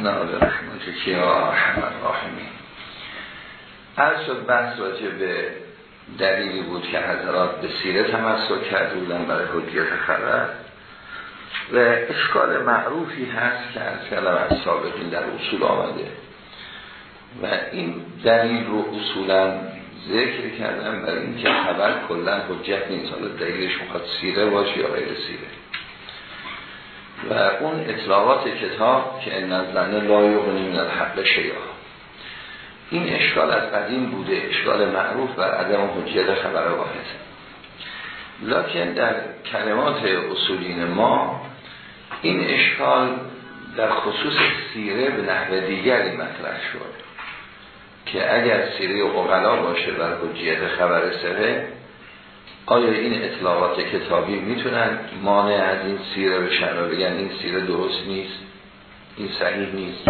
نه رحمت که یا رحمت شد بحث راجع به دلیلی بود که حضرات به سیره تمسک کرده بودن برای حجیت خبر. و اشکال معروفی هست که از کلم از سابقین در اصول آمده. و این دلیل رو اصولا ذکر کردم برای اینکه خبر کلا حجت نیست. حالا دلیلش می‌خواد سیره باشه یا غیر سیره. و اون اطلاقات کتاب که ان الظن لا یغنی من الحق شیئا. این اشکال از قدیم بوده اشکال معروف بر عدم حجیت خبر واحد. لکن در کلمات اصولین ما این اشکال در خصوص سیره به نحو دیگری مطرح شد که اگر سیره اقلا باشه بر حجیت خبر سره آیا این اطلاقات کتابی می‌تونن مانع از این سیره بشن و بگن؟ این سیره درست نیست؟ این صحیح نیست؟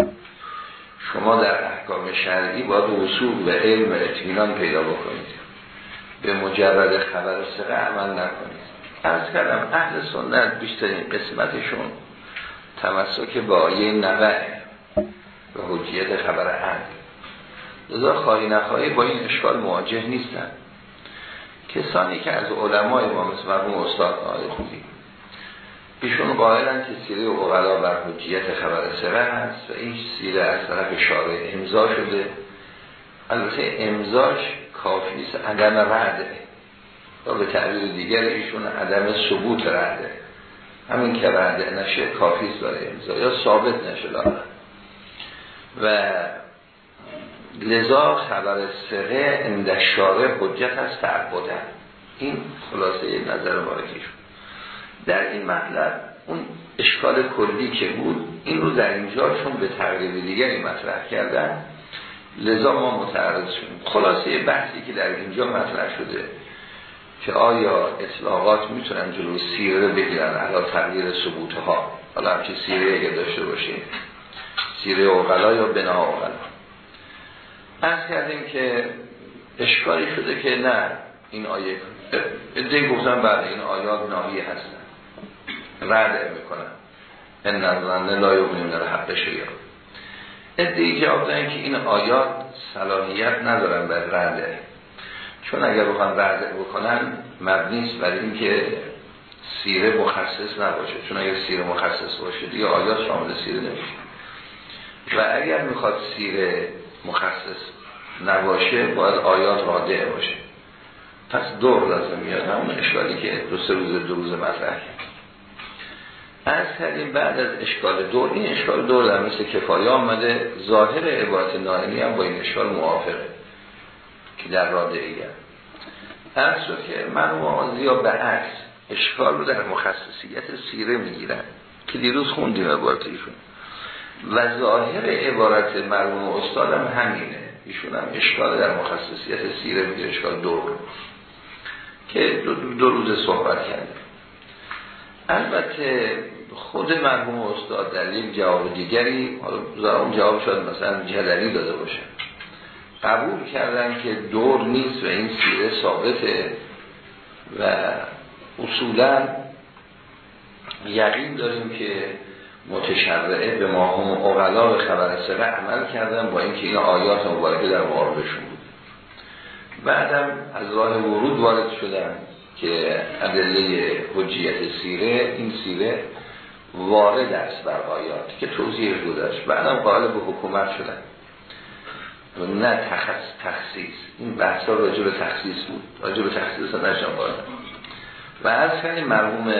شما در احکام شرعی باید وصول و علم و اطمینان پیدا بکنید. به مجرد خبر سره عمل نکنید. از کردم اهل سنت بیشترین قسمتشون تمسک با آیه نوه به حجیت خبر عدل. لذا خواهی نخواهی با این اشکال مواجه نیستن. کسانی که از علمای ما مثل مرحوم استاد آقای خوبی ایشون قائلن که سیره اغلا بر حجیت خبر سره هست و این سیره از طرف شارع امضا شده. البته امضاش کافی نیست عدم رده. و به تعبیر دیگر ایشون عدم ثبوت رده. همین که رده نشه کافی است برای امضا یا ثابت نشه داره و لذا خبر سره اندشاره حجت از تعبدن این خلاصه نظر شد در این مطلب اون اشکال کلی که بود این رو در اینجا چون به تقریب دیگری مطرح کردن لذا ما متعرض شدیم. خلاصه بحثی که در اینجا مطرح شده که آیا اطلاقات می‌تونن جلو سیره بگیرن علا تغییر ثبوت ها حالا همچه سیره اگه داشته باشیم سیره اوغلا یا بنا اوغلا؟ از کردیم که اشکالی شده که نه این آیه. ادهی گفتن بعد این آیات ناهی هستن. رد می‌کنن. ان نظرنه لا یغنیم در حق شیعه ادهی که آبدن که این آیات صلاحیت ندارن بر رده چون اگر بخوان رد بکنن مبنیست برای اینکه سیره مخصص نباشه. چون اگر سیره مخصص باشه دیگه آیات شامل سیره نمیشه. و اگر می‌خواد سیره مخصص نباشه باید آیات راده باشه. پس دور لازم میاد همون اشکالی که دو سه روز دو روز مطرح. از کردیم بعد از اشکال دور این اشکال دور در مثل کفایه آمده ظاهر عبارت نائمی هم با این اشکال موافقه که در راده ایگر از که من و به عکس اشکال رو در مخصصیت سیره می‌گیرن که دیروز خوندیم عبارت ایشون. و ظاهر عبارت مرموم استادم همینه. ایشون هم اشکال در مخصصیت سیره میگه اشکال دور که دو, دو روز صحبت کرده البته خود مرحوم استاد دلیل جواب دیگری حالا اون جواب شاید مثلا جدلی داده باشه. قبول کردن که دور نیست و این سیره ثابته و اصولا یقین داریم که متشرعه به ما هم اغلا به خبر سره عمل کردن با اینکه این آیات مبارکه در مقابلشون بود. بعدم از راه ورود وارد شدن که ادله حجیت سیره این سیره وارد است بر آیات که توضیح گذاشت بعدم قائل به حکومت شدن. و نه تخص تخصیص. این بحثا راجع تخصیص بود. راجع به تخصیص نشان و از مرحوم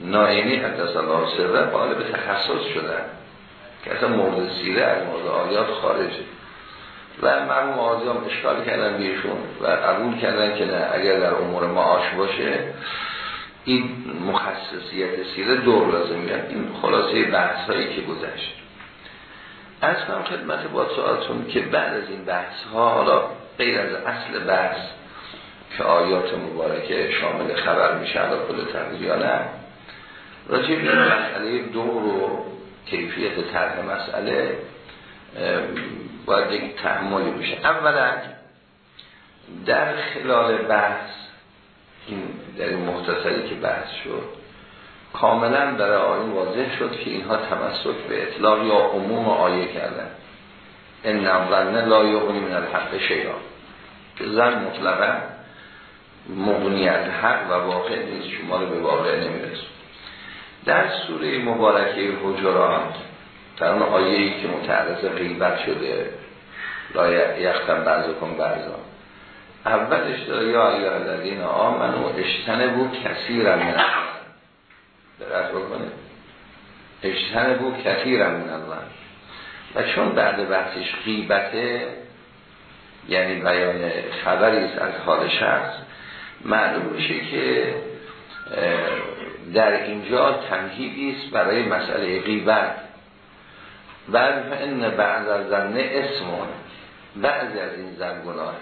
نائمی حدث الله سره قائل به تخصص شدن. که اصلا مورد سیره از مورد آیات خارجه و مرحوم آزیام اشکال کردن بیشون و قبول کردن که نه اگر در امور معاش باشه این مخصصیت سیره دور لازم میاد. این خلاصه بحث هایی که گذشت. از کنم خدمت با سوالتون که بعد از این بحث ها حالا غیر از اصل بحث که آیات مبارکه شامل خبر میشه علا کل تقدیر یا نه راجع به مسئله دور و کیفیت طرح مسئله باید یک تحملی بشه. اولا در خلال بحث این در این مختصری که بحث شد کاملا برای آیون واضح شد که اینها تمسک به اطلاق یا عموم آیه کردن. این نظرنه لا یغنی من الحق شیعا که زن مطلقا مغنی از حق و واقع نیست شما رو به واقع نمی‌رسه در سوره مبارکه حجرات در اون آیه ای که متعرض غیبت شده لا یختم کن بعضا. اولش داره یا ایها الذین آمنو اجتنبوا کثیرا من دقت بکنه اجتنبوا کثیرا من الله و چون بعد بحثش غیبته یعنی بیان خبری از حال شخص معلوم میشه که در اینجا تمهیدی است برای مسئله غیبت. بعد ان بعض از زن اسمون بعضی از این زن گناهه.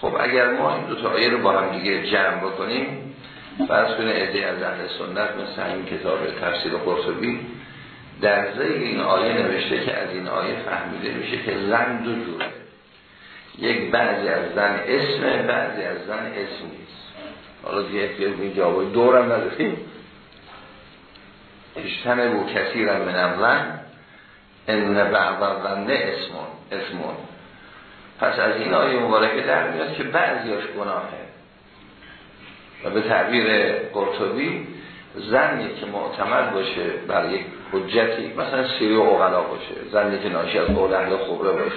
خب اگر ما این دو تا آیه رو با هم دیگه جمع بکنیم فرض کنه ادعای از اهل سنت مثل این کتاب تفسیر قرطبی در زیر این آیه نوشته که از این آیه فهمیده میشه که زن دو جوره. یک بعضی از زن اسم بعضی از زن اسم نیست. حالا دیگه احتیاج به جوابای دورم نداریم. اشتنه بو کسی را من زن. ان بعض اسمون. اسمون. پس از این آیه مبارکه در میاد که بعضیاش گناهه. و به تعبیر قرطبی زنی که معتمد باشه بر یک حجتی مثلا سیری و اغلا باشه زنی که ناشی از قول خبره باشه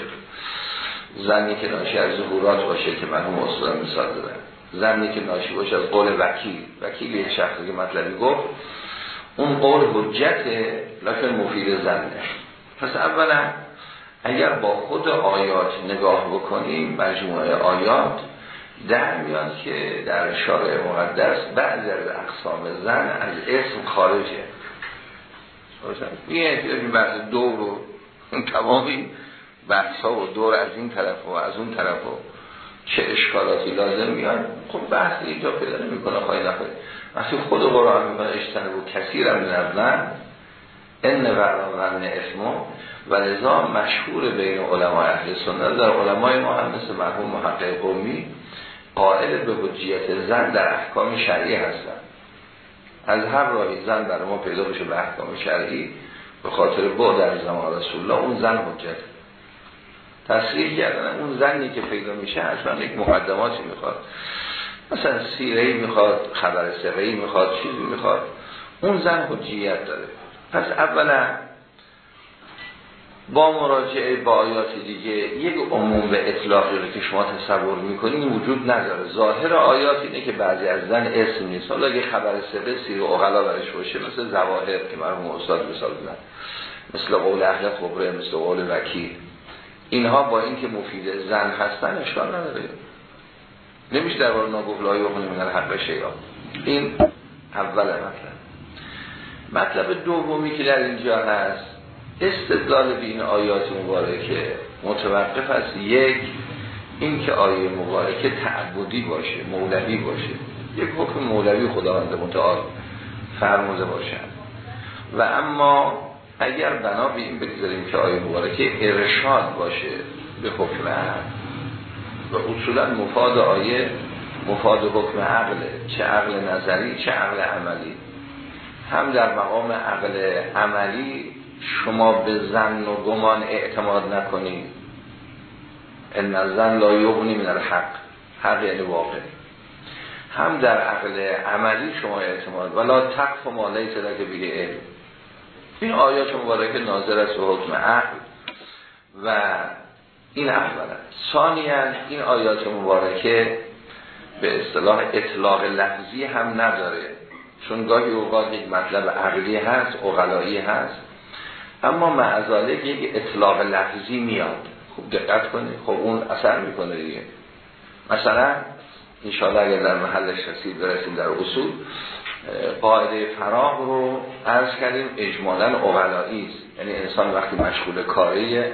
زنی که ناشی از ظهورات باشه که من هم اصلا مثال دادم زنی که ناشی باشه از قول وکیل. وکیل یک شخصی که مطلبی گفت اون قول حجت لکن مفید زنه. پس اولا اگر با خود آیات نگاه بکنیم مجموعه آیات در میاد که در شارع مقدس بعضی از اقسام زن از اسم خارجه. یه احتیاج بحث دور رو تمامی بحث ها و دور از این طرف و از اون طرف و چه اشکالاتی لازم میاد خب بحث اینجا پیدا نمی کنه خواهی نخواهی. وقتی خود قرآن می‌کنه بود. کسی را من ان ورزن اسمو و لذا مشهور بین علمای اهل سنت در علمای ما هم مثل مرحوم محقق قومی قائل به حجیت زن در احکام شرعی هستن از هر راهی زن در ما پیدا بشه به احکام شرعی به خاطر با در زمان رسول الله اون زن حجت. تصریح کردن. اون زنی که پیدا میشه اصلا یک مقدماتی می‌خواد. مثلا سیره می‌خواد خبر سره می‌خواد چیزی می‌خواد. اون زن حجیت داره. پس اولا با مراجعه با آیات دیگه یک عموم به اطلاقی رو که شما تصور می‌کنید وجود نداره. ظاهر آیات اینه که بعضی از زن اسم نیست. حالا اگه خبر سقه سیر اغلا برش باشه مثل زواهر که مرحوم استاد مثال بودن مثل قول اهل خبره مثل قول وکیل. اینها با اینکه مفید زن هستن اشکال نداره. نمیشه در بار ناگفت لایه بخونی من حق شیعا این اول مطلب. مطلب دومی که در اینجا هست استدلال به این آیات مبارکه متوقف است. یک این که آیه مبارکه تعبدی باشه مولوی باشه. یک حکم مولوی خداوند متعال فرموده باشد. و اما اگر بنا به این بگذاریم که آیه مبارکه ارشاد باشه به حکم عقل. و اصولا مفاد آیه مفاد حکم عقله. چه عقل نظری چه عقل عملی. هم در مقام عقل عملی شما به زن و گمان اعتماد نکنید. ان زن لا یغنی من الحق. حق یعنی واقع. هم در عقل عملی شما اعتماد. ولا تقف ما لیس لک به علم. این آیات مبارکه ناظر است به حکم عقل و این اولا ثانیا این آیات مبارکه به اصطلاح اطلاق لفظی هم نداره. چون گاهی اوقات یک مطلب عقلی هست اغلایی هست. اما معذاله یک اطلاق لفظی میاد. خوب دقت کنید. خب اون اثر می‌کنه دیگه. مثلا انشاءالله اگر در محلش رسید برسیم در اصول قاعده فراغ رو عرض کردیم اجمالا اغلایی است. یعنی انسان وقتی مشغول کاریه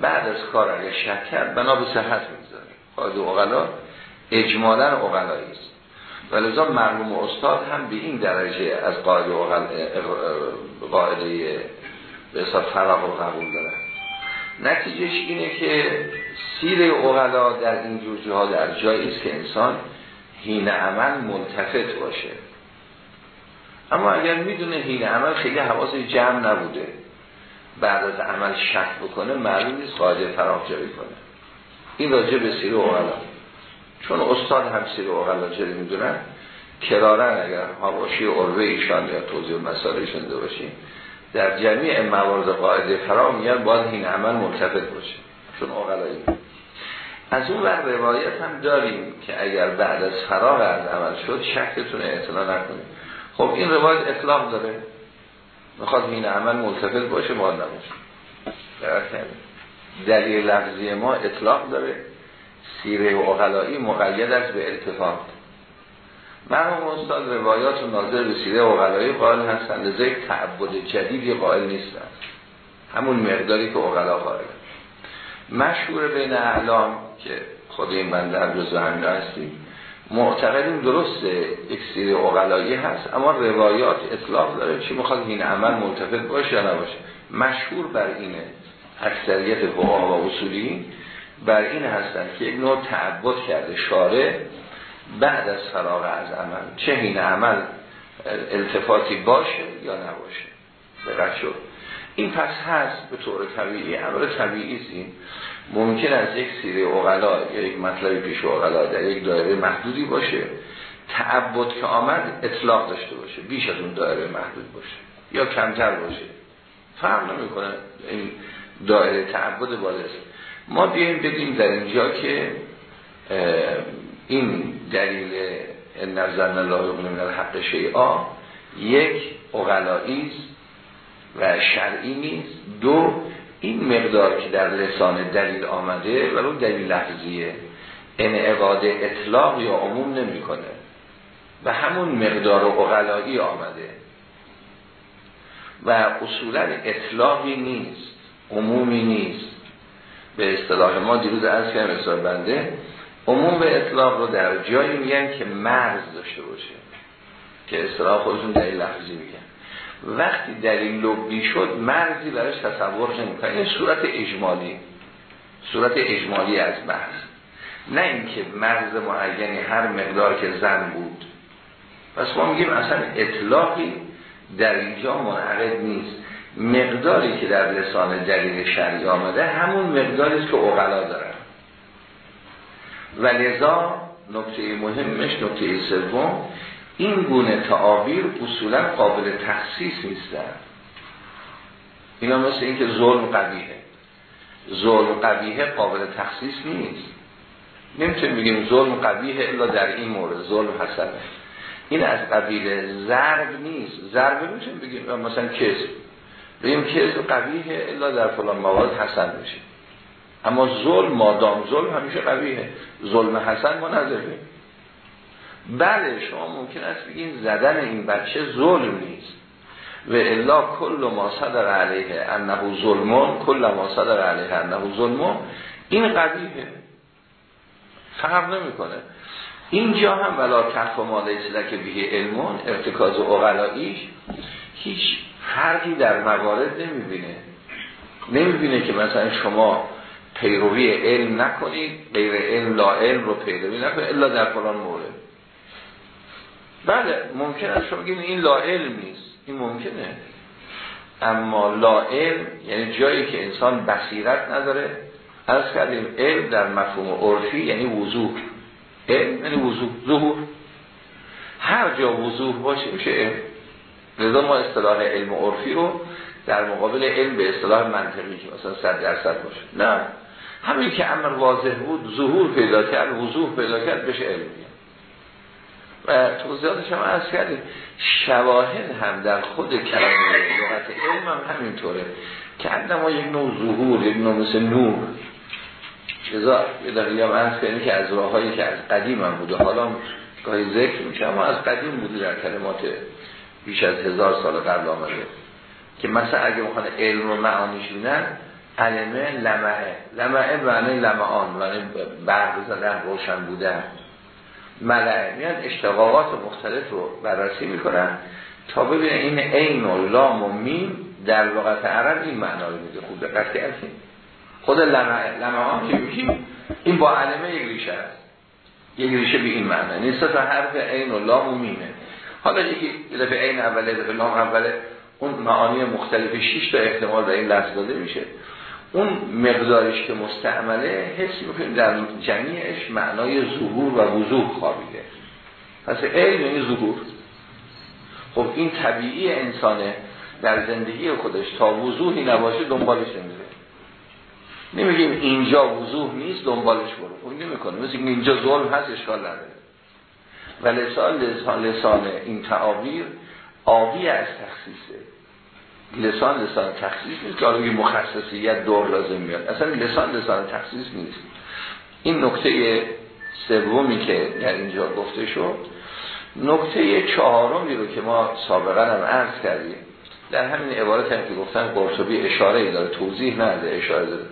بعد از کار اگر شک کرد بنا به صحت می‌گذاره. قاعده اغلا اجمالا اغلایی است. ولذا مرحوم استاد هم به این درجه از قاعده قاعده به فراغ رو قبول دارن نتیجهش اینه که سیر اغلا در این جور ها در جایی است که انسان هین عمل ملتفت باشه. اما اگر می‌دونه هین عمل خیلی حواس جمع نبوده بعد از عمل شک بکنه معلوم نیست قاعده فراغ جاری کنه. این راجع به سیر اوغلا چون استاد هم سیر اوغلا جاری می‌دونن؟ کرارن اگر حواشی عروه ایشان یا توضیح مسائل ایشان باشیم در جمعی موارد قاعده فرا میاد باید این عمل مرتبط باشه. چون اوغلایی از اون وقت روایت هم داریم که اگر بعد از فراغ از عمل شد شکتون اعتنا نکنید. خب این روایت اطلاق داره. می‌خواد این عمل ملتفت باشه باید نباشه. دلیل لفظی ما اطلاق داره. سیره و اقلایی مقید است به اتفاق مرحوم استاد روایات و ناظر به سیره اقلایی قائل هستند لذا یک تعبد جدیدی قائل نیستن همون مقداری که اقلا قائل. مشهور بین اعلام که خود این بنده هم جزو همین هستیم معتقدیم درسته یک سیر اقلایی هست اما روایات اطلاق داره چی می‌خواد این عمل ملتفت باشه یا نباشه. مشهور بر اینه اکثریت فقها و اصولی بر این هستن که یک نوع تعبد کرده شاره بعد از فراغ از عمل. چه این عمل التفاتی باشه یا نباشه؟ دقت شد. این پس هست به طور طبیعی. عمل طبیعی این. ممکن از یک سیره اغلا یا یک مطلب پیش اغلا در یک دایره محدودی باشه تعبد که آمد اطلاق داشته باشه بیش از اون دایره محدود باشه یا کمتر باشه. فرق نمی‌کنه این دایره تعبد بالاست ما بیایم بگیم در اینجا که این دلیل نظرن الله من الحق شیعا یک اغلایی و شرعی نیست. دو این مقدار که در لسان دلیل آمده و اون دلیل لحظیه انعقاد اطلاق یا عموم نمی‌کنه. و همون مقدار اغلایی آمده. و اصولا اطلاقی نیست عمومی نیست. به اصطلاح ما دیروز از کردم اصطلاح بنده. عموم به اطلاق رو در جایی میگن که مرز داشته باشه. که اصطلاح خودشون دلیل لفظی میگن. وقتی دلیل لبی شد مرزی برش تصور نمی‌کنه این صورت اجمالی صورت اجمالی از بحث نه اینکه مرز معینی هر مقدار که زن بود. پس ما میگیم اصلا اطلاقی در اینجا منعقد نیست. مقداری که در لسان دلیل شرعی آمده همون مقداری که اقلا دارن. و لذا نکته مهمش نکته سوم این گونه تعابیر اصولا قابل تخصیص نیستن اینا مثل اینکه ظلم قبیهه ظلم قبیهه قابل تخصیص نیست. نمی‌تونیم بگیم ظلم قبیهه الا در این مورد. ظلم حسنه. این از قبیل ضرب نیست. ضرب می‌تونیم بگیم. مثلا کسب بگیم کسب قبیهه الا در فلان مواد حسن میشه. اما ظلم مادام ظلم همیشه قبیهه ظلم حسن ما نداریم. بله شما ممکن است بگین زدن این بچه ظلم نیست. و الا کل ما صدر علیه انه ظلمون کل ما صدر علیه انه ظلمون این قبیه فرق نمی‌کنه. اینجا هم ولا کف و ماده که به علمون ارتکاز اغلاییش هیچ فرقی در موارد نمی‌بینه. نمی‌بینه که مثلا شما پیروی علم نکنید غیر علم لا علم رو پیروی نکنید الا در فلان مورد. بله ممکن است شما بگید این لا علم نیست. این ممکنه. اما لا علم یعنی جایی که انسان بصیرت نداره. از کردیم علم در مفهوم عرفی یعنی وضوح. علم یعنی وضوح ظهور. هر جا وضوح باشه میشه علم. لذا ما اصطلاح علم عرفی رو در مقابل علم به اصطلاح منطقی که مثلا صد درصد باشه. نه. همین که امر واضح بود ظهور پیدا کرد وضوح پیدا کرد بشه علم. و توضیحاتش هم از کردیم. شواهد هم در خود کلمه لغت علم هم همینطوره که ما یک نوع ظهور یک نوع مثل نور ازا یه دقیقه هم از کردیم که از راههایی که از قدیم هم بوده. حالا گاهی ذکر میشه اما از قدیم بوده در کلمات بیش از هزار سال قبل آمده. که مثلا اگه مخوان علم و معانیش بینن علمه لمعه. لمعه معنی لمعان معنی برق زدن روشن بودن. ملعه میان اشتقاقات مختلف رو بررسی می‌کنن تا ببینن این عین و لام و میم در لغت عرب این معنا رو میده. خوب دقت کردیم خود لمعه لمعان که میگیم این با علمه یک ریشه است. یک ریشه به این معنی نیست تا حرف عین و لام و میمه. حالا یکی دفعه این اوله دفعه لام اوله اون معانی مختلف شیش تا احتمال به این لفظ داده میشه. اون مقدارش که مستعمله حس می‌کنیم در جمعیش معنای ظهور و وضوح خوابیده. پس علم یعنی ظهور. خب این طبیعی انسانه در زندگی خودش تا وضوحی نباشه دنبالش نمیره. نمیگیم اینجا وضوح نیست دنبالش برو. خب نمی‌کنه. مثل اینجا ظلم هست اشکال نداره. و لسان لسان, لسان این تعابیر آبی از تخصیصه. لسان لسان تخصیص نیست که آنگه مخصصیت دور لازم میاد. اصلا لسان لسان تخصیص نیست. این نکته سومی که در اینجا گفته شد نکته چهارمی رو که ما سابقا هم عرض کردیم در همین عبارت هم که گفتن قرطبی اشاره ای داره توضیح نده اشاره داره.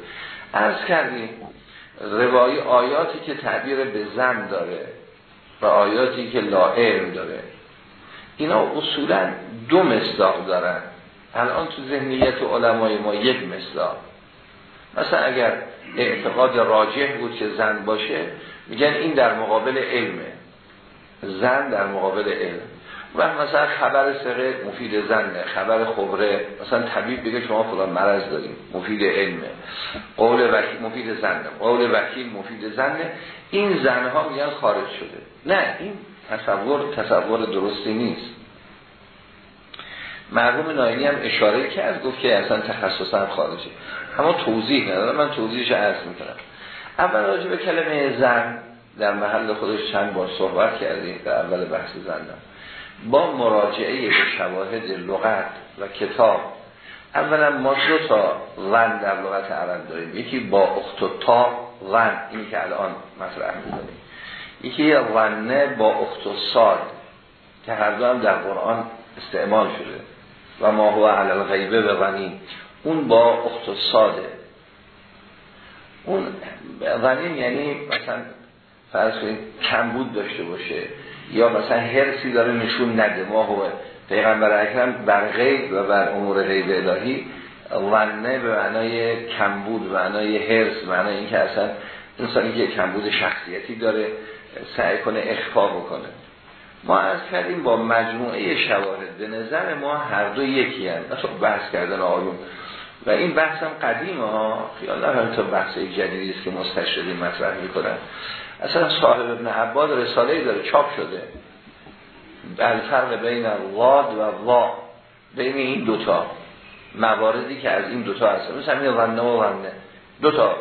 عرض کردیم روایی آیاتی که تعبیر به زن داره و آیاتی که لا داره اینا اصولا دو مصداق دارن. الان تو ذهنیت علمای ما یک مصداق مثلا اگر اعتقاد راجح بود که زن باشه میگن این در مقابل علمه. زن در مقابل علم. و مثلا خبر سقه مفید زنه خبر خبره. مثلا طبیب بگه شما فلان مرض داریم مفید علمه. قول وکیل مفید زنه قول وکیل مفید زنه. این زنها میگن خارج شده. نه این تصور تصور درستی نیست. مرحوم ناینی هم اشاره کرد گفت که اصلا تخصصا خارجه. اما توضیح نداره من توضیحش عرض می‌کنم. اول راجع به کلمه زن در محل خودش چند بار صحبت کردیم در اول بحث زندم با مراجعه به شواهد لغت و کتاب اولا ما دو تا ون در لغت عرب داریم. یکی با اخت و تا ون این که الان مطرح می‌کنیم. یکی ونه با اخت و ساد که هر دو هم در قرآن استعمال شده. و ما هو علی الغیبه به غنی. اون با اخت و ساده. اون غنیم یعنی مثلا فرض کنید کمبود داشته باشه یا مثلا هرسی داره نشون نده. ما هو پیغمبر اکرم بر غیب و بر امور غیب الهی ونه به معنای کمبود به معنای هرس معنای اینکه اصلا انسانی که کمبود شخصیتی داره سعی کنه اخفا بکنه. ما از کردیم با مجموعه شواهد به نظر ما هر دو یکی هست مثلا بحث کردن آیون و این بحث هم قدیم ها. خیال نفهم تا بحث جدیدی است که مستشدی مطرح می‌کنن. اصلا صاحب ابن عباد رساله داره چاپ شده. فرق بین واد و وا. بین این دوتا مواردی که از این دوتا هست. مثل همین ونه و ونه دوتا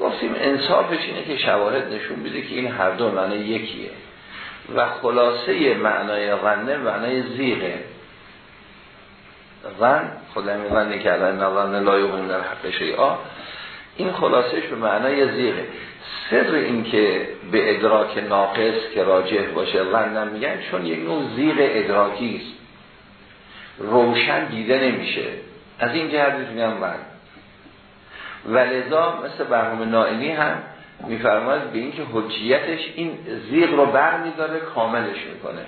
گفتیم انصافش اینه که شواهد نشون بیده که این هر دو معنی یکیه. و خلاصه معنای غنه معنای زیغه. غن خدا میغنه که الان غنه لایقون در حق شیعا این خلاصش به معنای زیغه. سر این که به ادراک ناقص که راجع باشه غنه میگن چون یک نوع زیغ ادراکی است. روشن دیده نمیشه. از این جهت میگم غن. ولذا مثل برنامه نائمی هم میفرماید به اینکه حجیتش این زیغ رو بر میداره کاملش می‌کنه.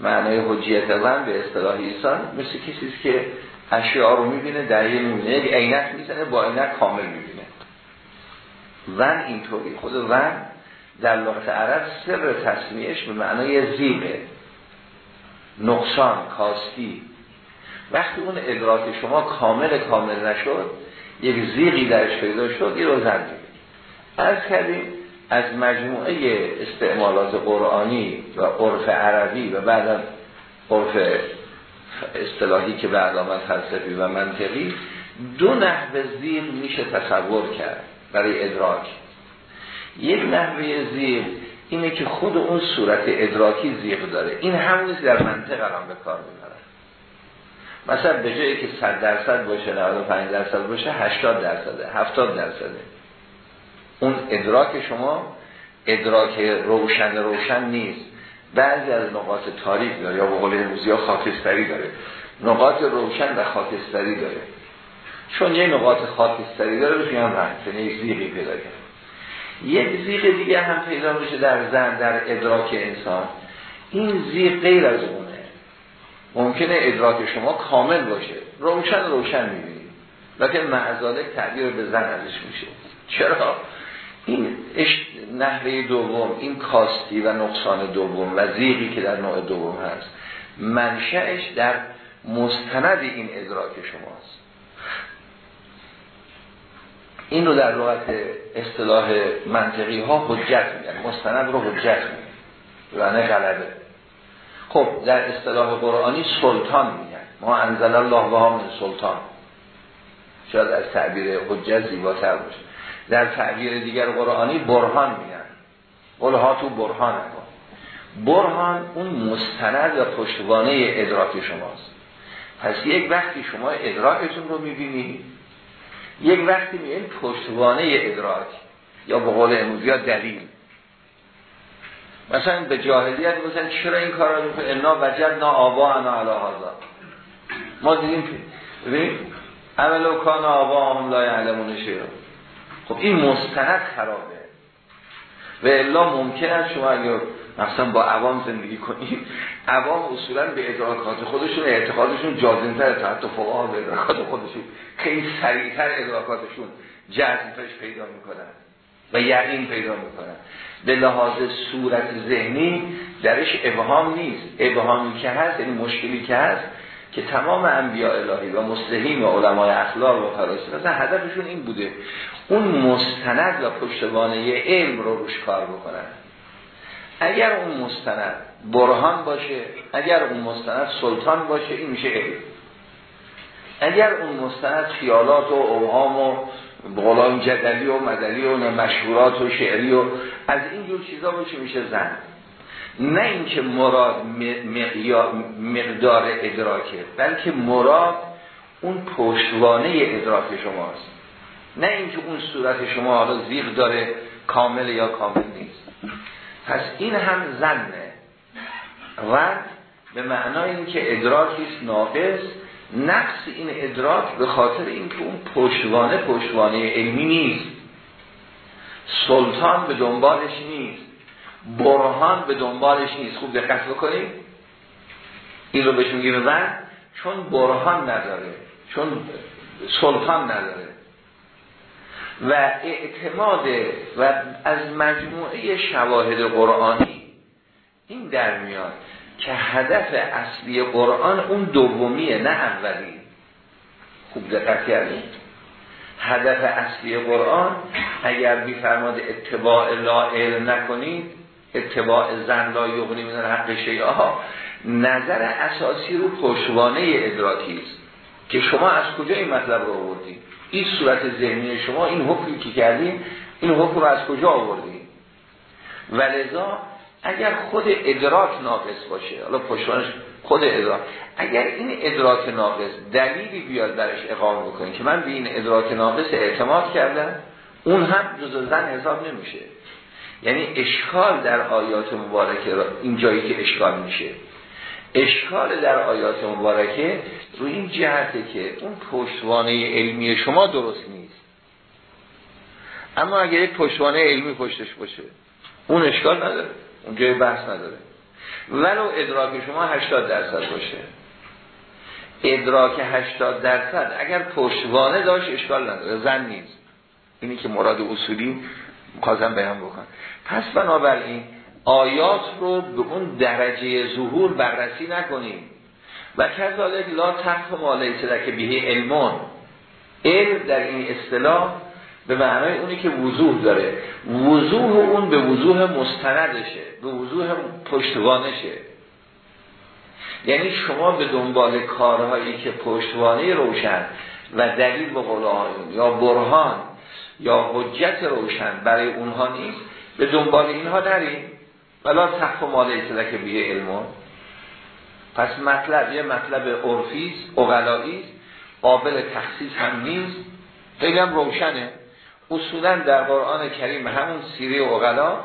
معنای حجیت زن به اصطلاح ایسان مثل کسی که اشیاء رو می‌بینه دلیل می‌بینه یک عینک می‌زنه با عینک کامل می‌بینه. ون اینطوری. خود ون در لغت عرب سر تصمیهش به معنای زیغه. نقصان کاستی. وقتی اون ادراک شما کامل کامل نشد یک زیغی درش پیدا شد یه رو زن از کردیم از مجموعه استعمالات قرآنی و عرف عربی و بعد عرف اصطلاحی که بعد آمد فلسفی و منطقی دو نحوه زیر میشه تصور کرد برای ادراک. یک نحوه زیر اینه که خود اون صورت ادراکی زیغ داره. این همونیست در منطق الان به کار می‌برن مثلا به جایی که 100 درصد باشه 95 درصد باشه 80 درصده 70 درصده. اون ادراک شما ادراک روشن روشن نیست. بعضی از نقاط تاریک داره یا به قول امروزی ها خاکستری داره. نقاط روشن و خاکستری داره. چون یه نقاط خاکستری داره بشه هم رنگ. یعنی یک زیغی پیدا کرد. یک زیغ دیگه هم پیدا میشه در زن در ادراک انسان. این زیغ غیر از اونه. ممکنه ادراک شما کامل باشه. روشن روشن می‌بینید لیکن معذالک تعبیر به زن ازش میشه. چرا؟ این نحوه دوم این کاستی و نقصان دوم و زیغی که در نوع دوم هست منشأش در مستند این ادراک شماست. این رو در لغت اصطلاح منطقی ها حجت میگن مستند رو حجت میگن نه غلبه. خب در اصطلاح قرآنی سلطان میگن. ما انزل الله و سلطان. شاید از تعبیر حجت زیباتر باشه. در تعبیر دیگر قرآنی برهان میگن. قلها تو برهان کن برهان اون مستند و پشتوانه ادراک شماست. پس یک وقتی شما ادراکتون رو می‌بینید یک وقتی میگن پشتوانه ادراک یا به قول امروزی دلیل. مثلا به جاهلیت مثلا چرا این کار رو می‌کنه انا وجدنا آبا انا علا هازا ما دیدیم ببینیم عمل و کان آبا هم لای خب این مستند خرابه. و الا ممکن است شما اگر مثلا با عوام زندگی کنید عوام اصولا به ادراکات خودشون اعتقادشون جازمتر تا حتی فقها به ادراکات خودشون. خیلی سریعتر ادراکاتشون جزمتش پیدا می‌کنن و یقین پیدا می‌کنن. به لحاظ صورت ذهنی درش ابهام نیست. ابهامی که هست یعنی مشکلی که هست که تمام انبیاء الهی و مستهیم و علمای اخلاق و فلاسفه هدفشون این بوده. اون مستند و پشتوانه علم رو روش کار بکنن. اگر اون مستند برهان باشه اگر اون مستند سلطان باشه این میشه علم. اگر اون مستند خیالات و اوهام و بغلان جدلی و مدلی و مشهورات و شعری و از این جور چیزا باشه میشه زن. نه اینکه مراد مقدار ادراکه بلکه مراد اون پشتوانه ادراک شماست. نه اینکه اون صورت شما حالا زیغ داره کامل یا کامل نیست. پس این هم زنه و به معنای اینکه ادراکیست ناقص نقص این ادراک به خاطر اینکه اون پشتوانه پشتوانه علمی نیست. سلطان به دنبالش نیست. برهان به دنبالش نیست. خوب دقت بکنید. این رو بهشون گیره چون برهان نداره. چون سلطان نداره. و اعتماد و از مجموعه شواهد قرآنی این در میاد که هدف اصلی قرآن اون دومیه نه اولی. خوب دقت کردید. هدف اصلی قرآن اگر بیفرماد اتباع لا علم نکنید اتباع زن لا یغنی من حق شیعه نظر اساسی رو پشوانه ادراکی است. که شما از کجا این مطلب رو آوردید؟ این صورت ذهنی شما این حکمی که کردیم این حکم رو از کجا آوردید ولذا اگر خود ادراک ناقص باشه حالا پشتوانش خود ادراک اگر این ادراک ناقص دلیلی بیاد درش اقامه بکنید که من به این ادراک ناقص اعتماد کردم اون هم جز زن حساب نمیشه. یعنی اشکال در آیات مبارکه این جایی که اشکال میشه. اشکال در آیات مبارکه رو این جهته که اون پشتوانه علمی شما درست نیست. اما اگر یک پشتوانه علمی پشتش باشه اون اشکال نداره اون جای بحث نداره. ولو ادراک شما 80 درصد باشه. ادراک 80 درصد اگر پشتوانه داشت اشکال نداره زن نیست. اینی که مراد اصولی به هم بکن پس بنابراین آیات رو به اون درجه ظهور بررسی نکنیم. و کذالک لا تخف ما لیس که به علمون. علم در این اصطلاح به معنای اونی که وضوح داره. وضوح اون به وضوح مستندشه به وضوح پشتوانشه. یعنی شما به دنبال کارهایی که پشتوانه روشن و دلیل به یا برهان یا حجت روشن برای اونها نیست به دنبال اینها نریم ولا تخف ماله که بیه علمون پس مطلب یه مطلب عرفی است قابل تخصیص هم نیست. خیلی هم روشنه. اصولا در قرآن کریم همون سیره اغلا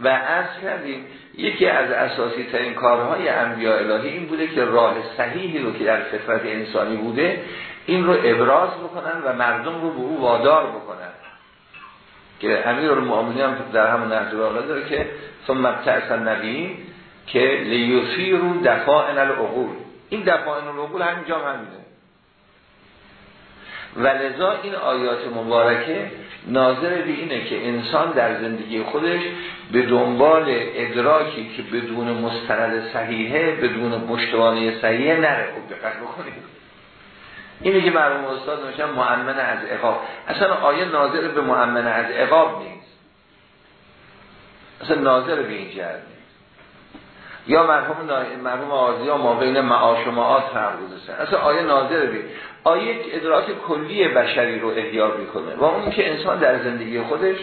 و از کردیم یکی از اساسی ترین کارهای انبیاء الهی این بوده که راه صحیحی رو که در فطرت انسانی بوده این رو ابراز بکنن و مردم رو به او وادار بکنن. که امیر المؤمنین هم در همون نهج البلاغه داره که ثم مبتعث نبی که لیوفیرو دفاعن العقول. این دفاعن العقول همینجا هم همینه. و لذا این آیات مبارکه ناظر به اینه که انسان در زندگی خودش به دنبال ادراکی که بدون مستند صحیحه بدون مشتوانه صحیحه نره. خوب دقت بکنید. اینه که مرحوم استاد نوشتن مؤمن از عقاب. اصلا آیه ناظر به مؤمن از عقاب نیست. اصلا ناظر به این جهت یا مرحوم مرحوم آزیا ما بین معاش و معاد گذاشتن اصلا آیه ناظر به آیه ادراک کلی بشری رو احیا می‌کنه. و اون که انسان در زندگی خودش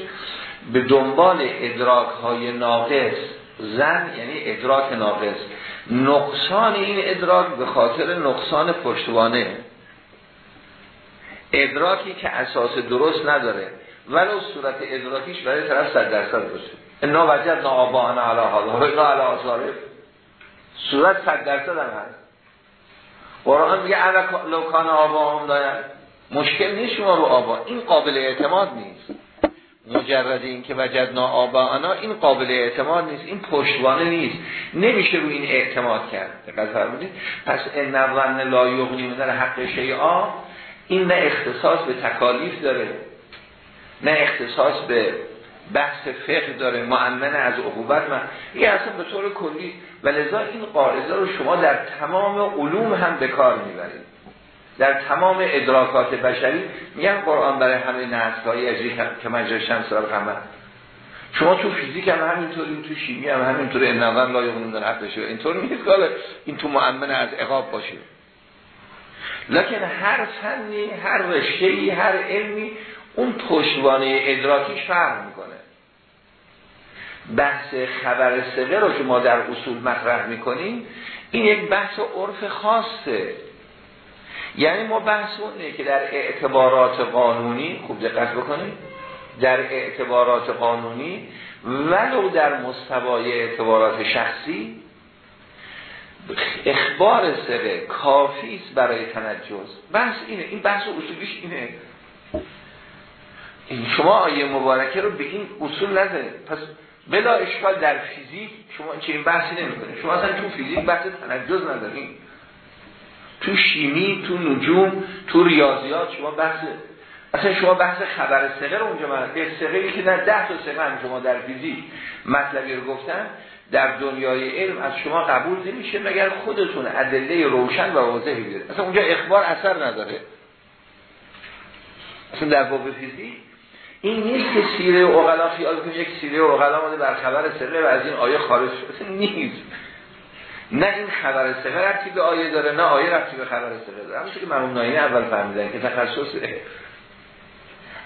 به دنبال ادراک های ناقص زن یعنی ادراک ناقص نقصان این ادراک به خاطر نقصان پشتوانه. ادراکی که اساس درست نداره ولو صورت ادراکیش برای طرف صد درصد باشه. انا وجد نا آباهنا علی حالا انا علی آثاره. صورت صد درصد هم هست. قرآن میگه انا لوکان آبا هم دارن مشکل نیست شما رو آبا. این قابل اعتماد نیست. مجرد این که آبا این قابل اعتماد نیست. این پشتوانه نیست. نمیشه رو این اعتماد کرد. پس ان نظن لا یغنی من حق شیئا. این نه اختصاص به تکالیف داره نه اختصاص به بحث فقه داره مؤمن از عقوبت من. این اصلا به طور کلی و لذا این قاعده رو شما در تمام علوم هم به کار می‌برید. در تمام ادراکات بشری میگن قرآن برای همه نسل های که شمس را قمر. شما تو فیزیک هم همینطوری تو شیمی هم همینطوری انقدر لا یغنون در حق بشه اینطور نیست که این تو مؤمن از عقاب باشه. لکن هر فنی هر رشته‌ای هر علمی اون پشتوانه ادراکیش فرق می‌کنه. بحث خبر سقه رو که ما در اصول مطرح می‌کنیم این یک بحث عرف خاصه. یعنی ما بحث اونه که در اعتبارات قانونی خوب دقت بکنیم در اعتبارات قانونی ولو در مستوای اعتبارات شخصی اخبار سقه کافی است برای تنجز. بحث اینه این بحث اصولیش اینه. این شما آیه مبارکه رو به این اصول نزنید. پس بلا اشکال در فیزیک شما این بحثی نمی‌کنید. شما اصلا تو فیزیک بحث تنجز ندارید. تو شیمی تو نجوم تو ریاضیات شما بحث اصلا شما بحث خبر سقه رو اونجا من سقه که نه ده تا سقه هم شما در فیزیک مطلبی رو گفتن در دنیای علم از شما قبول نمیشه مگر خودتون ادله روشن و واضحی بیارید. اصلا اونجا اخبار اثر نداره. اصلا در باب فیزیک این نیست که سیره اوغلا خیال کنید یک سیره اوغلا ماده بر خبر سقه و از این آیه خارج شده. نیست. نه این خبر سقه رفتی به آیه داره نه آیه رفتی به خبر سقه داره. همونطور که ناینی اول فهمیدن که تخصصه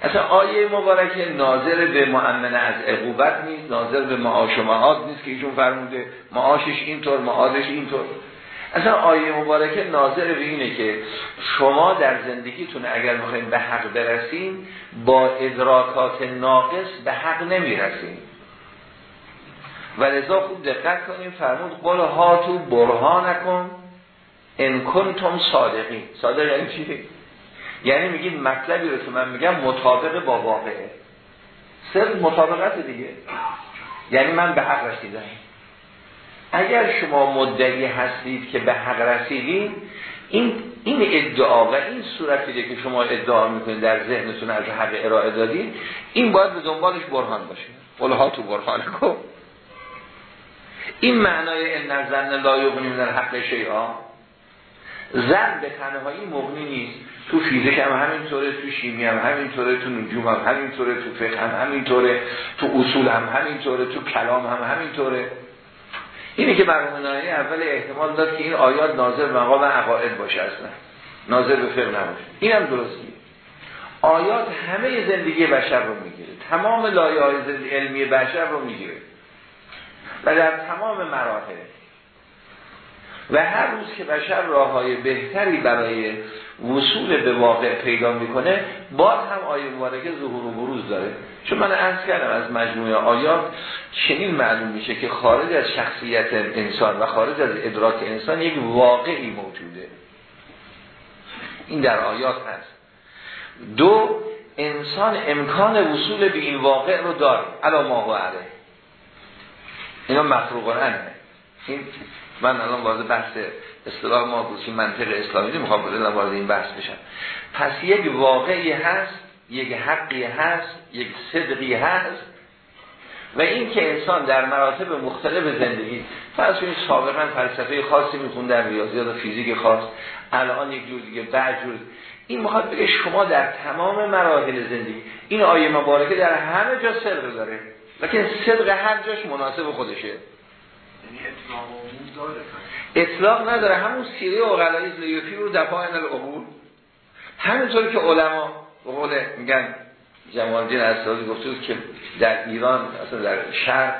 اصلا آیه مبارکه ناظر به مؤمن از عقوبت نیست ناظر به معاش و معاد نیست که ایشون فرموده معاشش اینطور معادش اینطور. اصلا آیه مبارکه ناظر به اینه که شما در زندگیتون اگر می‌خواین به حق برسین با ادراکات ناقص به حق نمی‌رسین. و لذا خوب دقت کنیم فرمود قول هاتو برها نکن ان کنتم صادقی صادق یعنی چی؟ یعنی میگید مطلبی رو که من میگم مطابق با واقعه. صرف مطابقت دیگه. یعنی من به حق رسیدم. اگر شما مدعی هستید که به حق رسیدین این این ادعا و این صورتی که شما ادعا می‌کنید در ذهنتون از حق ارائه دادید این باید به دنبالش برهان باشه. قلها تو برهان کن. این معنای ان نزن لا یغنی من حق شیعا زن به تنهایی مغنی نیست. تو فیزیک هم همینطوره تو شیمی هم همینطوره تو نجوم هم همینطوره تو فقه هم همینطوره تو اصول هم همینطوره تو کلام هم همینطوره. اینی که مرحوم نایی اول احتمال داد که این آیات ناظر مقام عقاید باشه اصلا. ناظر به فقه نباشه. این هم درستی آیات همه زندگی بشر رو می‌گیره. تمام لایه های علمی بشر رو می‌گیره. و در تمام مراحل و هر روز که بشر راه های بهتری برای وصول به واقع پیدا می‌کنه باز هم آیه مبارکه ظهور و بروز داره. چون من عرض کردم از مجموعه آیات چنین معلوم میشه که خارج از شخصیت انسان و خارج از ادراک انسان یک واقعی موجوده. این در آیات هست. دو انسان امکان وصول به این واقع رو داره. علا ما و علیه. اینا مفروغ این من الان وارد بحث اصطلاح ما بودیم منطق اسلامی نمی‌خوام وارد این بحث بشم. پس یک واقعی هست یک حقی هست یک صدقی هست و این که انسان در مراتب مختلف زندگی فرض کنید سابقا فلسفه خاصی میخوندن ریاضیات و فیزیک خاص الان یک جور دیگه بعد جور این می‌خواد بگه شما در تمام مراحل زندگی این آیه مبارکه در همه جا صدق داره لیکن صدق هر جاش مناسب خودشه. اطلاق نداره. همون سیره اقلایی لیوفی رو دفاع العبور همینطور که علما به قول میگن جمال الدین اسرازی گفته بود که در ایران اصلا در شهر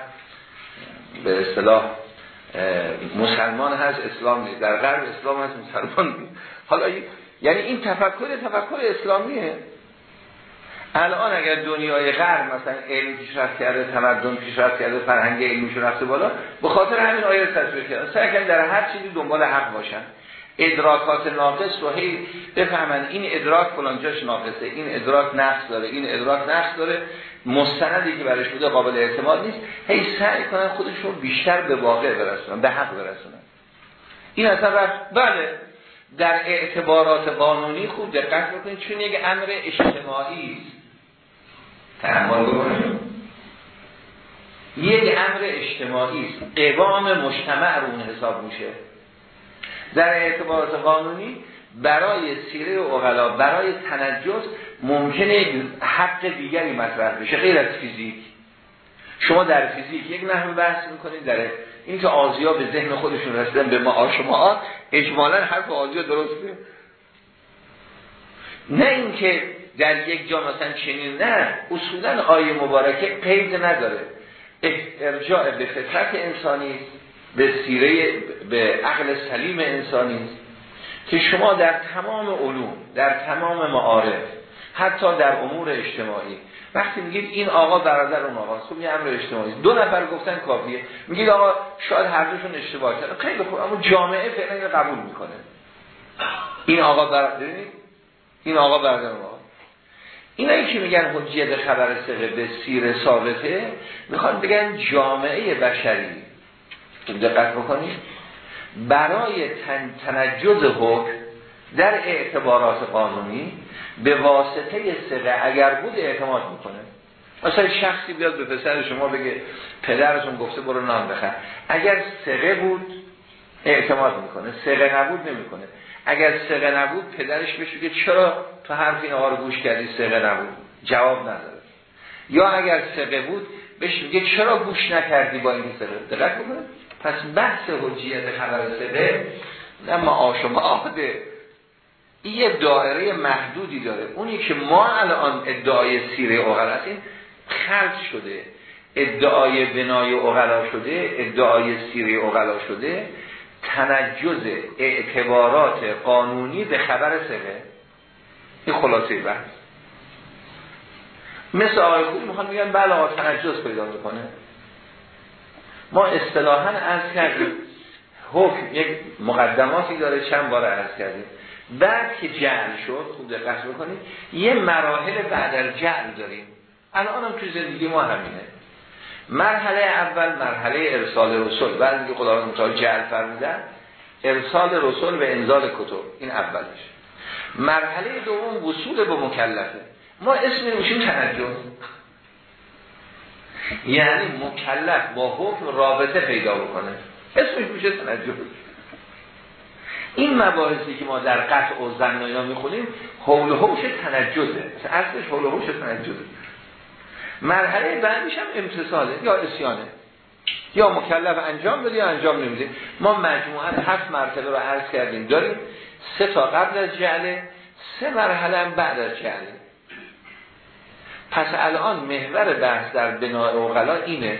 به اصطلاح مسلمان هست اسلام نیست. در غرب اسلام هست مسلمان نیست. حالا یعنی این تفکر تفکر اسلامیه. الان اگر دنیای غرب مثلا علم پیشرفت کرده تمدن پیشرفت کرده فرهنگ علمیشون رفته بالا به خاطر همین آیه تصویر کرده سعی در هر چیزی دنبال حق باشن. ادراکات ناقص رو هی بفهمن این ادراک فلان جاش ناقصه این ادراک نقص داره این ادراک نقص داره. مستندی که برش بوده قابل اعتماد نیست. هی سعی کنن خودشون بیشتر به واقع برسونن به حق برسونن. این اصلا رفت بله. در اعتبارات قانونی خوب دقت بکنید. چون یک امر اجتماعی است. تحمل یک امر اجتماعی است. قوام مجتمع رو اون حساب میشه. در اعتبارات قانونی برای سیره اغلا برای تنجز ممکنه حق دیگری مطرح بشه. غیر از فیزیک. شما در فیزیک یک نحو بحث می‌کنید در این که آزیا به ذهن خودشون رسیدن به ما شما اجمالا حرف آزیا درسته نه اینکه در یک جا مثلا چنین نه اصولا آیه مبارکه قید نداره. ارجاع به فطرت انسانی به سیره به عقل سلیم انسانی که شما در تمام علوم در تمام معارف حتی در امور اجتماعی وقتی میگید این آقا برادر اون آقا خب یه امر اجتماعی. دو نفر گفتن کافیه. میگید آقا شاید هر دوشون اشتباه کرده. خیلی خوب اما جامعه فعلا قبول می‌کنه. این آقا برادر این آقا برادر اون آقا. اینایی که میگن حجیت خبر سقه به سیر ثابته می‌خوان بگن جامعه بشری. دقت بکنید. برای تنجز حکم در اعتبارات قانونی به واسطه سقه اگر بود اعتماد می‌کنه. مثلا شخصی بیاد به پسر شما بگه پدرتون گفته برو نام بخر. اگر سقه بود اعتماد می‌کنه. سقه نبود نمی‌کنه. اگر سقه نبود پدرش بهش بگه چرا تو حرف این گوش کردی سقه نبود؟ جواب نداره. یا اگر سقه بود بهش میگه چرا گوش نکردی با این سقه دقت بکنه پس بحث حجیت خبر سقه نه ما آده این یه دائره محدودی داره. اونی که ما الان ادعای سیره اغلا هستیم خلط شده. ادعای بنای اغلا شده ادعای سیره اغلا شده. تنجز اعتبارات قانونی به خبر سقه این خلاصه بحث. مثل آقای خوبی می‌خوان میگن بله آقا تنجز پیدا می‌کنه. ما اصطلاحا از کردیم حکم یک مقدماتی داره چند بار عرض کردیم. بعد که جعل شد خوب دقت بکنید یه مراحل بعد از جعل داریم. الان هم توی زندگی ما همینه. مرحله اول مرحله ارسال رسول. بعد که خدا متعال جعل فرمودن ارسال رسول به انزال کتب. این اولش. مرحله دوم وصول به مکلفه. ما اسم میشیم تنجم یعنی مکلف با حکم رابطه پیدا بکنه. اسمش میشه تنجم این مباحثی که ما در قطع و زنایان می‌خونیم حول حوش تنجزه. اصلش حول حوش تنجزه. مرحله بعدیش هم امتصاله یا اسیانه. یا مکلف انجام بده یا انجام نمیده. ما مجموعا هفت مرتبه رو عرض کردیم. داریم سه تا قبل از جعله سه مرحله هم بعد از جعله. پس الان محور بحث در بنای اوغلا اینه.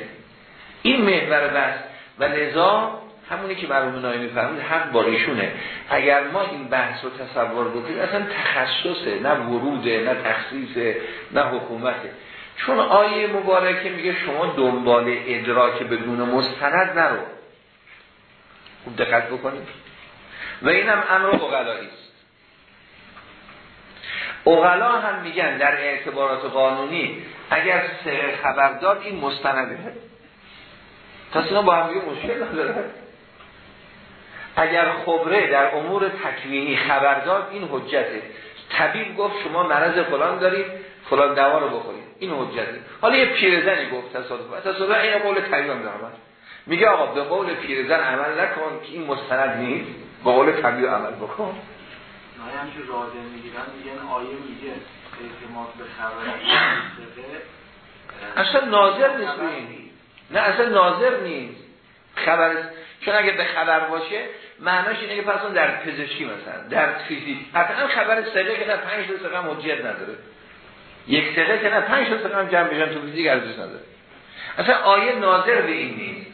این محور بحث و لذا همونی که مرحوم نایی میفرمود حق با ایشونه. اگر ما این بحث رو تصور بکنیم اصلا تخصصه نه وروده نه تخصیصه نه حکومته. چون آیه مبارکه میگه شما دنبال ادراک بدون مستند نرو. خوب دقت بکنید. و اینم امر اغلایی است. اغلا هم میگن در اعتبارات قانونی اگر سر خبر داد این مستنده. پس اینا با هم مشکل نداره. اگر خبره در امور تکوینی خبر داد این حجته. طبیب گفت شما مرض فلان دارید فلان دوا رو بخورید. این حجته حالا یه پیرزنی گفت تصادف. تصادف این قول هم دارم میگه آقا به قول پیرزن عمل نکن که این مستند نیست. به قول طبیب عمل بکن. نه همچه راجع می‌گیرن میگن آیه میگه اعتماد به خبر اصلا ناظر نیست نه اصلا ناظر نیست. خبر چون اگه به خبر باشه معناش اینه که پس در پزشکی مثلا در فیزیک. قطعا خبر سقه که در پنج تا سقه هم حجیت نداره. یک سقه که نه پنج تا هم جمع بشن تو فیزیک ارزش نداره. اصلا آیه ناظر به این نیست.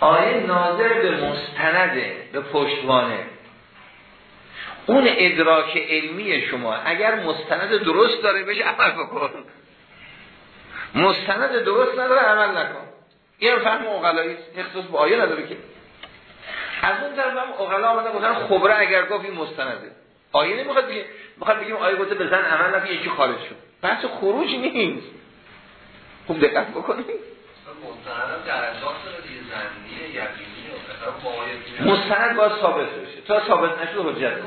آیه ناظر به مستنده به پشتوانه. اون ادراک علمی شما اگر مستند درست داره بشه عمل بکن. مستند درست نداره عمل نکن. این فهم اقلایی اختصاص با آیه نداره که. از اون طرف هم اقلا آمدن گفتن خبره اگر گفت این مستنده. آیه نمی‌خواد بگه می‌خواد بگیم آیه گفته بزن عمل نکن یکی خارج شد. بحث خروج نیست. خوب دقت بکنید. مستند باید ثابت بشه. تا ثابت نشد حجت.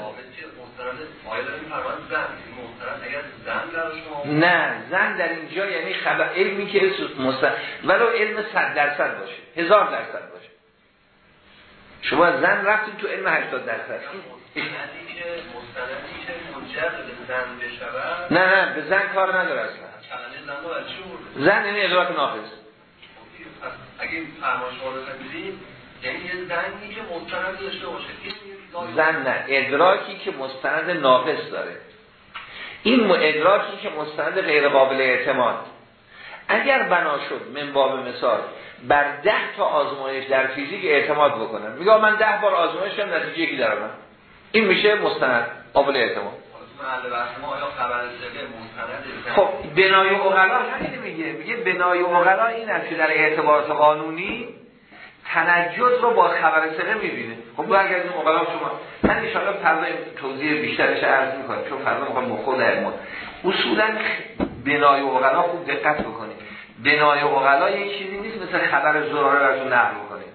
نه زن در اینجا یعنی خبر علمی که مستند. ولو علم صد درصد باشه هزار درصد باشه. شما زن رفتید تو علم 80 درصد. نه نه به زن کار نداره اصلا. زن یعنی ادراک ناقص. اگه فرمایش یعنی یه زنی که مستند داشته باشه. زن نه ادراکی که مستند ناقص داره. این ادراکی که مستند غیر قابل اعتماد. اگر بنا شد من باب مثال بر ده تا آزمایش در فیزیک اعتماد بکنن میگه من ده بار آزمایش کردم نتیجه یکی دارم این میشه مستند. قابل اعتماد. خب بنای اغلا همین میگه. میگه بنای اغلا این است که در اعتبارات قانونی تنجد رو با خبر سقه می‌بینه. خب برگردیم اغلا شما من انشاءالله فردا توضیح بیشترش عرض می‌کنم چون فردا می‌خوام مخود علمون اصولا بنای اغلا خوب دقت بکنید. بنای اغلا یک چیزی نیست مثل خبر زراره رو نقل بکنید.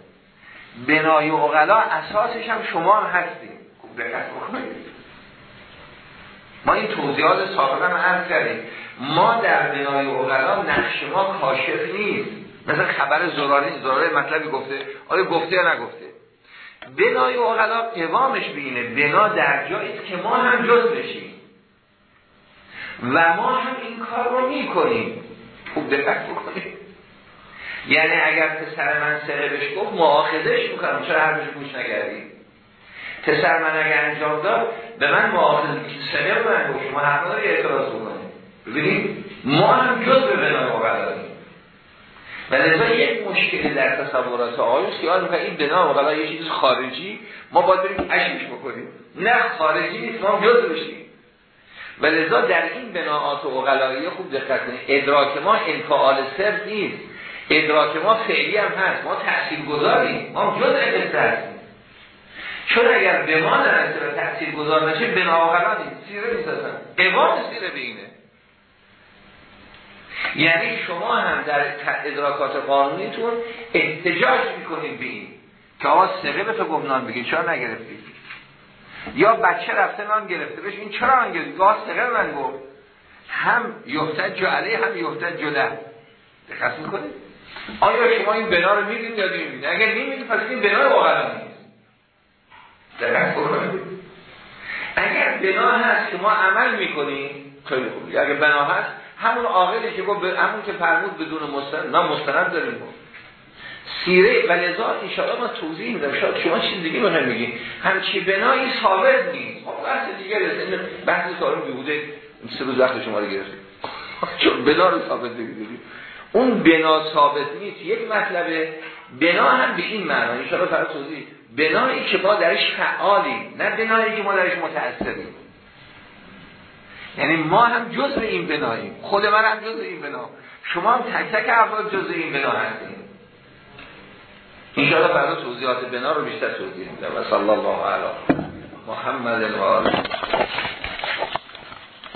بنای اغلا اساسش هم شما خوب دقت بکنید. ما این توضیحات سابقا عرض کردیم. ما در بنای اغلا نقش ما کاشف نیست. مثل خبر زراره زراره مطلبی گفته. آیا گفته یا نگفته؟ بنای اغلا قوامش بینه. بنا در جایی که ما هم جز بشیم. و ما هم این کار رو می‌کنیم. خوب دقت بکنیم یعنی اگر پسر من سره بهش گفت معاخذش می‌کنم. چرا حرفش گوش نگردیم پسر من اگر انجام داد به من معاخذ سره رو من گفت شما حق نداری اعتراض بکنیم ببینید ما هم جز به بنای مقداریم و لذا یک مشکل در تصورات آیوس که آن این بنا مقدار یه چیز خارجی ما باید بریم اشیش بکنیم. نه خارجی نیست ما جز بشیم و در این بناعات و اقلایی خوب دقت کنید. ادراک ما انفعال سر نیست. ادراک ما فعلی هم هست. ما تحصیل گذاریم ما جز هستیم. چون اگر به ما نرسه و تحصیل گذار نشه بنا اقلا نیست. سیره اصلا قوام سیره به یعنی شما هم در ادراکات قانونیتون احتجاج می‌کنید به این که آقا سقه به تو گمنان بگید چرا نگرفتید یا بچه رفته نان گرفته. بشه این چرا نان گرفته گاه سقه من گفت. هم یحتج علیه هم یحتج جله دقت می‌کنید؟ آیا شما این بنا رو میدین یا نمیدین اگر نمیدین پس این بنا واقعا نیست دقت بکنید. اگر بنا هست شما عمل می‌کنین خیلی خوبی اگر بنا هست همون عاقلی که گفت همون که فرمود بدون مستند نه مستند داریم سیره و لذا انشاءالله ما توضیح میدم. شاید شما چیز دیگه مهم میگی همچی بنایی ثابت نیست. خب بحث دیگه رسه بحث کارون بیهوده سه روز وقت شما رو گرفتیم. چون بنا رو ثابت نمی‌دونیم اون بنا ثابت نیست. یک مطلبه بنا هم به این معنا. انشاءالله فرض توضیح بنایی که ما درش فعالیم نه بنایی که ما درش متأثریم. یعنی ما هم جزء این بناییم. خود من هم جزء این بنا. شما هم تک تک افراد جزء این بنا هستیم. انشاءالله فردا توضیحات بنا رو بیشتر توضیح میدم. و صلی الله علی محمد و